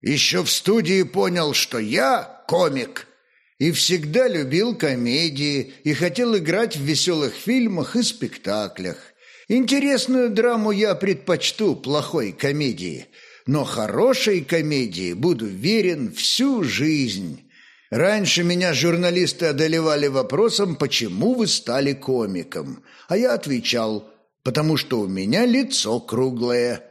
Еще в студии понял, что я комик. И всегда любил комедии и хотел играть в веселых фильмах и спектаклях. Интересную драму я предпочту плохой комедии, но хорошей комедии буду верен всю жизнь. Раньше меня журналисты одолевали вопросом, почему вы стали комиком, а я отвечал, потому что у меня лицо круглое.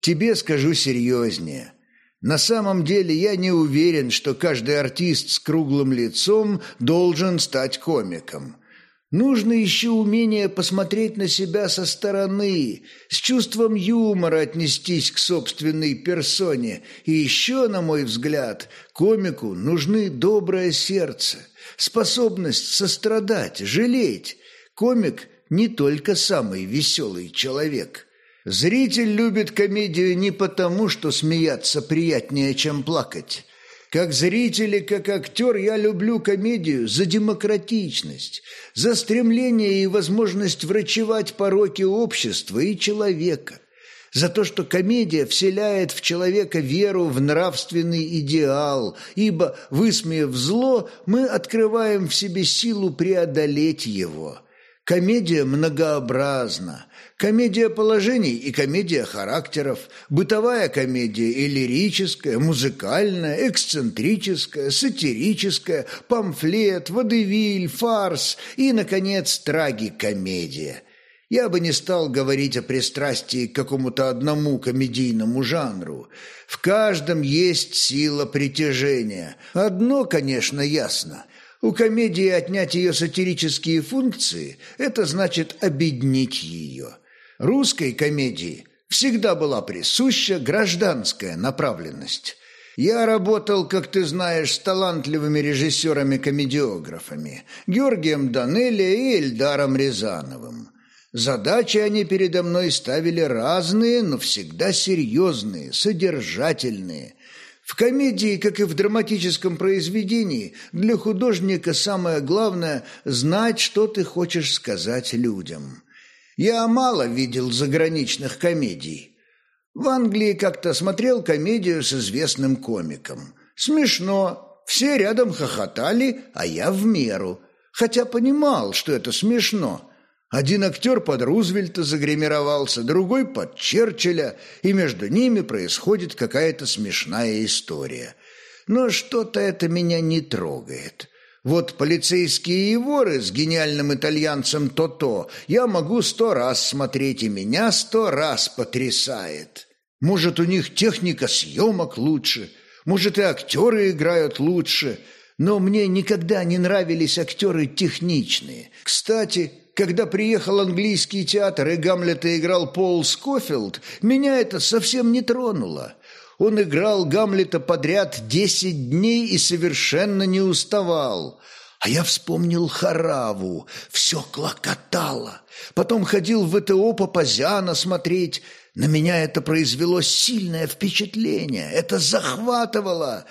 Тебе скажу серьезнее – на самом деле я не уверен, что каждый артист с круглым лицом должен стать комиком. Нужно еще умение посмотреть на себя со стороны, с чувством юмора отнестись к собственной персоне. И еще, на мой взгляд, комику нужны доброе сердце, способность сострадать, жалеть. Комик не только самый веселый человек – Зритель любит комедию не потому, что смеяться приятнее, чем плакать. Как зритель и как актер я люблю комедию за демократичность, за стремление и возможность врачевать пороки общества и человека, за то, что комедия вселяет в человека веру в нравственный идеал, ибо, высмеяв зло, мы открываем в себе силу преодолеть его. Комедия многообразна, Комедия положений и комедия характеров, бытовая комедия и лирическая, музыкальная, эксцентрическая, сатирическая, памфлет, водевиль, фарс и, наконец, трагикомедия. Я бы не стал говорить о пристрастии к какому-то одному комедийному жанру. В каждом есть сила притяжения. Одно, конечно, ясно. У комедии отнять ее сатирические функции – это значит обеднить ее русской комедии всегда была присуща гражданская направленность. Я работал, как ты знаешь, с талантливыми режиссерами-комедиографами Георгием Данелли и Эльдаром Рязановым. Задачи они передо мной ставили разные, но всегда серьезные, содержательные. В комедии, как и в драматическом произведении, для художника самое главное – знать, что ты хочешь сказать людям – я мало видел заграничных комедий. В Англии как-то смотрел комедию с известным комиком. Смешно. Все рядом хохотали, а я в меру. Хотя понимал, что это смешно. Один актер под Рузвельта загримировался, другой под Черчилля, и между ними происходит какая-то смешная история. Но что-то это меня не трогает. Вот полицейские и воры с гениальным итальянцем То-То я могу сто раз смотреть, и меня сто раз потрясает. Может, у них техника съемок лучше, может, и актеры играют лучше, но мне никогда не нравились актеры техничные. Кстати, когда приехал английский театр и Гамлета играл Пол Скофилд, меня это совсем не тронуло. Он играл Гамлета подряд десять дней и совершенно не уставал. А я вспомнил Хараву, все клокотало. Потом ходил в ВТО Папазяна смотреть. На меня это произвело сильное впечатление, это захватывало.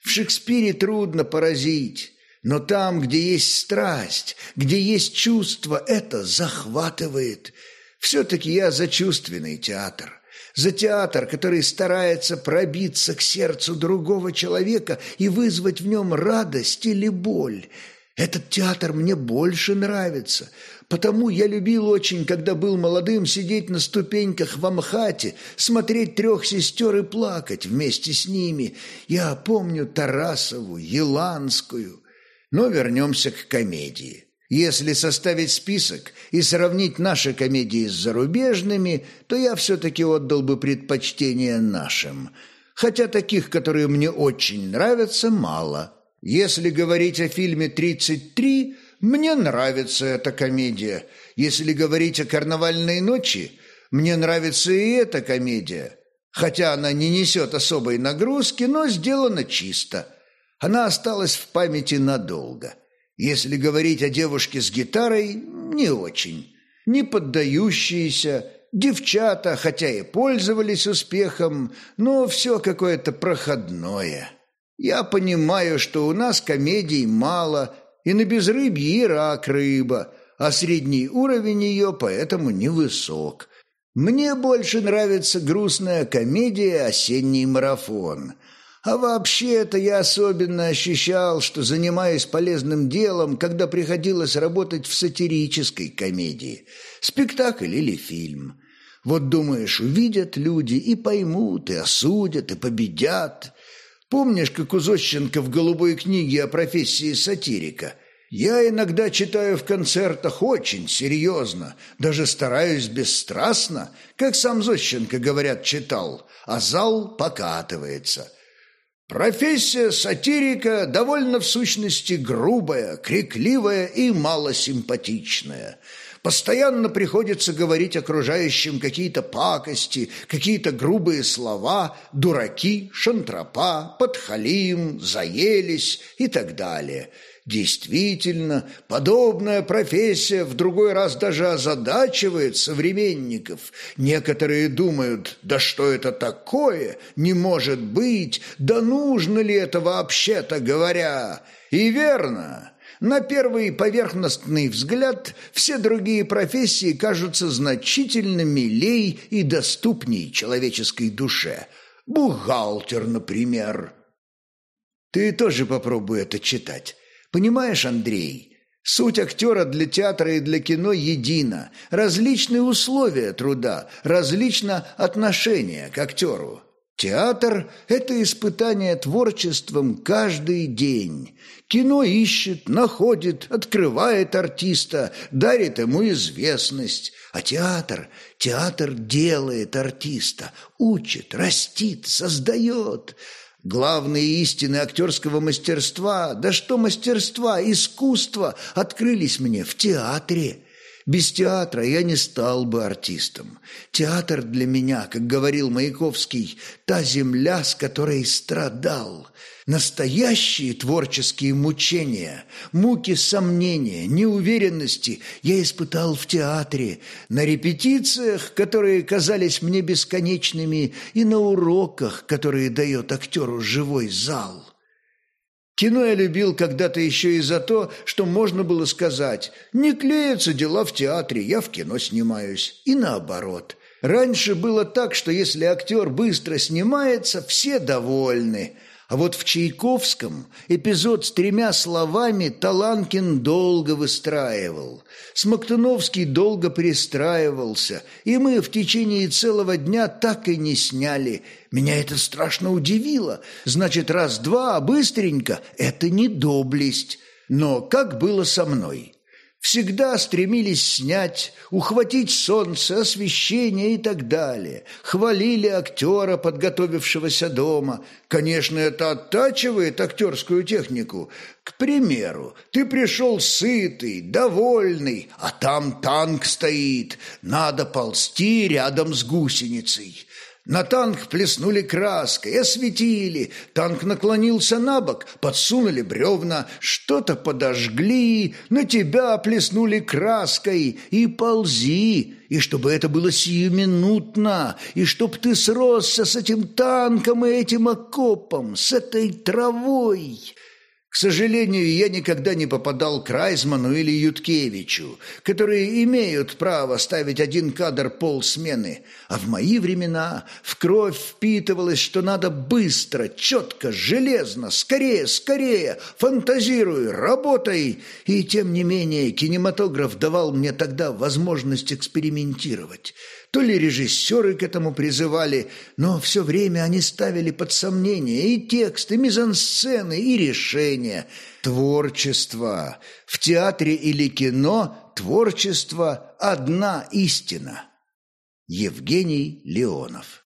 В Шекспире трудно поразить. Но там, где есть страсть, где есть чувство, это захватывает. Все-таки я за чувственный театр за театр, который старается пробиться к сердцу другого человека и вызвать в нем радость или боль. Этот театр мне больше нравится, потому я любил очень, когда был молодым, сидеть на ступеньках в Амхате, смотреть трех сестер и плакать вместе с ними. Я помню Тарасову, Еланскую. Но вернемся к комедии. Если составить список и сравнить наши комедии с зарубежными, то я все-таки отдал бы предпочтение нашим. Хотя таких, которые мне очень нравятся, мало. Если говорить о фильме «33», мне нравится эта комедия. Если говорить о «Карнавальной ночи», мне нравится и эта комедия. Хотя она не несет особой нагрузки, но сделана чисто. Она осталась в памяти надолго. Если говорить о девушке с гитарой, не очень. Не поддающиеся, девчата, хотя и пользовались успехом, но все какое-то проходное. Я понимаю, что у нас комедий мало, и на безрыбье и рак рыба, а средний уровень ее поэтому невысок. Мне больше нравится грустная комедия «Осенний марафон», А вообще-то я особенно ощущал, что занимаюсь полезным делом, когда приходилось работать в сатирической комедии, спектакль или фильм. Вот думаешь, увидят люди и поймут, и осудят, и победят. Помнишь, как у Зощенко в «Голубой книге» о профессии сатирика? Я иногда читаю в концертах очень серьезно, даже стараюсь бесстрастно, как сам Зощенко, говорят, читал, а зал покатывается. Профессия сатирика довольно в сущности грубая, крикливая и малосимпатичная – Постоянно приходится говорить окружающим какие-то пакости, какие-то грубые слова, дураки, шантропа, подхалим, заелись и так далее. Действительно, подобная профессия в другой раз даже озадачивает современников. Некоторые думают, да что это такое, не может быть, да нужно ли это вообще-то говоря. И верно, на первый поверхностный взгляд все другие профессии кажутся значительно милей и доступней человеческой душе. Бухгалтер, например. Ты тоже попробуй это читать. Понимаешь, Андрей, суть актера для театра и для кино едина. Различные условия труда, различно отношение к актеру. Театр – это испытание творчеством каждый день. Кино ищет, находит, открывает артиста, дарит ему известность. А театр, театр делает артиста, учит, растит, создает. Главные истины актерского мастерства, да что мастерства, искусства, открылись мне в театре – без театра я не стал бы артистом. Театр для меня, как говорил Маяковский, та земля, с которой страдал. Настоящие творческие мучения, муки сомнения, неуверенности я испытал в театре, на репетициях, которые казались мне бесконечными, и на уроках, которые дает актеру живой зал. Кино я любил когда-то еще и за то, что можно было сказать «не клеятся дела в театре, я в кино снимаюсь». И наоборот. Раньше было так, что если актер быстро снимается, все довольны – а вот в Чайковском эпизод с тремя словами Таланкин долго выстраивал. Смоктуновский долго перестраивался, и мы в течение целого дня так и не сняли. Меня это страшно удивило. Значит, раз-два, быстренько – это не доблесть. Но как было со мной? Всегда стремились снять, ухватить солнце, освещение и так далее. Хвалили актера, подготовившегося дома. Конечно, это оттачивает актерскую технику. К примеру, ты пришел сытый, довольный, а там танк стоит. Надо ползти рядом с гусеницей. На танк плеснули краской, осветили. Танк наклонился на бок, подсунули бревна, что-то подожгли, на тебя плеснули краской и ползи. И чтобы это было сиюминутно, и чтоб ты сросся с этим танком и этим окопом, с этой травой. К сожалению, я никогда не попадал к Райзману или Юткевичу, которые имеют право ставить один кадр полсмены, а в мои времена в кровь впитывалось, что надо быстро, четко, железно, скорее, скорее, фантазируй, работай. И тем не менее кинематограф давал мне тогда возможность экспериментировать – то ли режиссеры к этому призывали, но все время они ставили под сомнение и текст, и мизансцены, и решения. Творчество. В театре или кино творчество – одна истина. Евгений Леонов